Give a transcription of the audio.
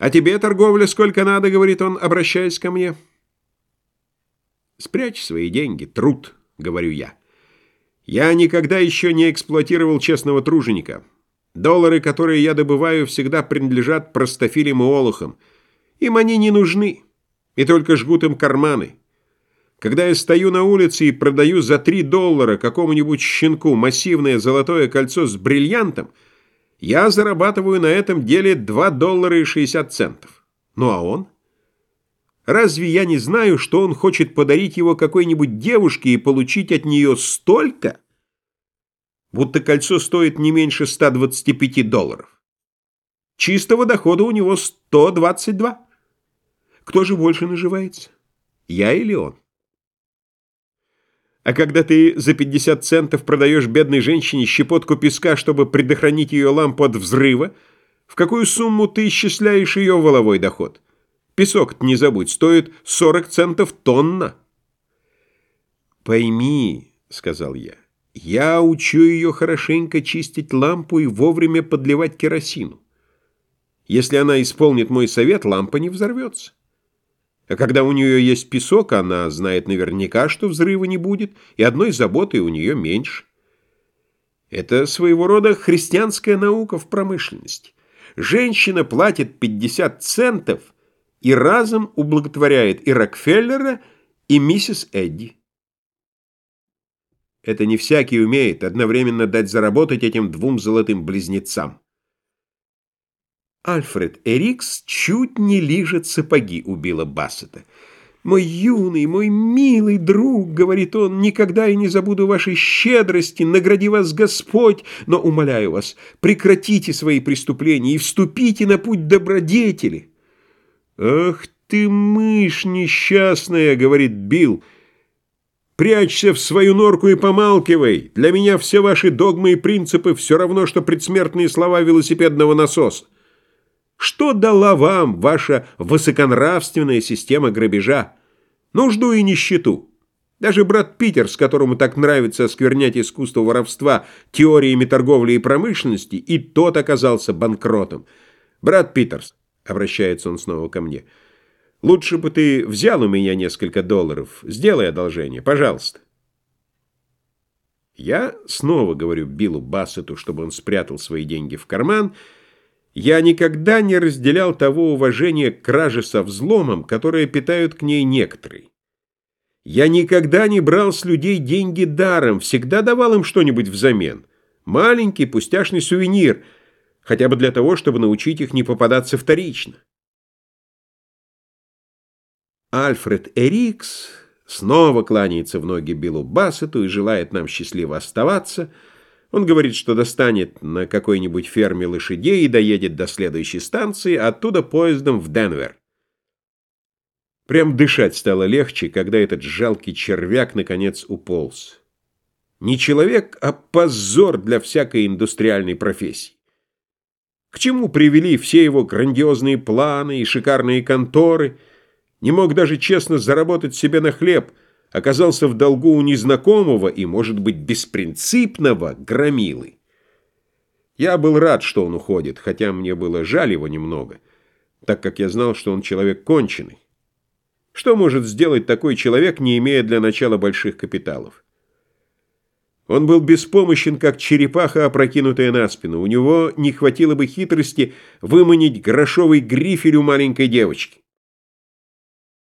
«А тебе торговля сколько надо?» — говорит он, обращаясь ко мне. «Спрячь свои деньги, труд», — говорю я. «Я никогда еще не эксплуатировал честного труженика. Доллары, которые я добываю, всегда принадлежат простофилям и олухам. Им они не нужны, и только жгут им карманы. Когда я стою на улице и продаю за 3 доллара какому-нибудь щенку массивное золотое кольцо с бриллиантом, я зарабатываю на этом деле 2 доллара и 60 центов. Ну а он? Разве я не знаю, что он хочет подарить его какой-нибудь девушке и получить от нее столько, будто кольцо стоит не меньше 125 долларов? Чистого дохода у него 122. Кто же больше наживается? Я или он? А когда ты за 50 центов продаешь бедной женщине щепотку песка, чтобы предохранить ее лампу от взрыва, в какую сумму ты исчисляешь ее воловой доход? песок не забудь, стоит 40 центов тонна. «Пойми», — сказал я, — «я учу ее хорошенько чистить лампу и вовремя подливать керосину. Если она исполнит мой совет, лампа не взорвется». А когда у нее есть песок, она знает наверняка, что взрыва не будет, и одной заботы у нее меньше. Это своего рода христианская наука в промышленности. Женщина платит 50 центов и разом ублаготворяет и Рокфеллера, и миссис Эдди. Это не всякий умеет одновременно дать заработать этим двум золотым близнецам. Альфред Эрикс чуть не лижет сапоги у Билла Бассета. «Мой юный, мой милый друг», — говорит он, — «никогда я не забуду вашей щедрости, награди вас Господь, но, умоляю вас, прекратите свои преступления и вступите на путь добродетели». «Ах ты, мышь несчастная», — говорит Билл, — «прячься в свою норку и помалкивай. Для меня все ваши догмы и принципы все равно, что предсмертные слова велосипедного насоса. Что дала вам ваша высоконравственная система грабежа? Нужду и нищету. Даже брат Питер, с которому так нравится осквернять искусство воровства теориями торговли и промышленности, и тот оказался банкротом. Брат Питерс, обращается он снова ко мне, лучше бы ты взял у меня несколько долларов. Сделай одолжение, пожалуйста. Я снова говорю Биллу Бассету, чтобы он спрятал свои деньги в карман, я никогда не разделял того уважения к краже со взломом, которое питают к ней некоторые. Я никогда не брал с людей деньги даром, всегда давал им что-нибудь взамен. Маленький пустяшный сувенир, хотя бы для того, чтобы научить их не попадаться вторично. Альфред Эрикс снова кланяется в ноги Биллу Бассету и желает нам счастливо оставаться – он говорит, что достанет на какой-нибудь ферме лошадей и доедет до следующей станции, а оттуда поездом в Денвер. Прям дышать стало легче, когда этот жалкий червяк наконец уполз. Не человек, а позор для всякой индустриальной профессии. К чему привели все его грандиозные планы и шикарные конторы? Не мог даже честно заработать себе на хлеб – оказался в долгу у незнакомого и, может быть, беспринципного громилы. Я был рад, что он уходит, хотя мне было жаль его немного, так как я знал, что он человек конченый. Что может сделать такой человек, не имея для начала больших капиталов? Он был беспомощен, как черепаха, опрокинутая на спину. У него не хватило бы хитрости выманить грошовый грифель у маленькой девочки.